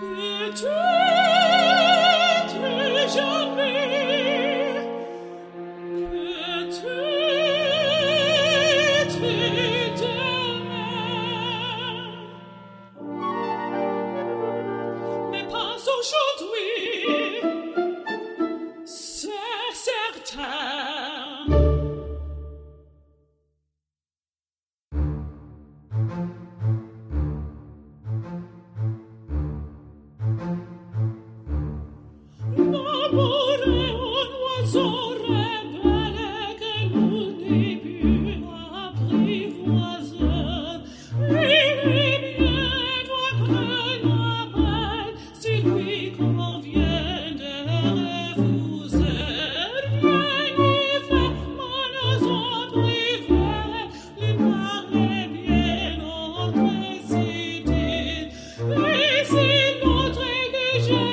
Peut-être jamais, peut-être étudiant, mais pas aujourd'hui. thank you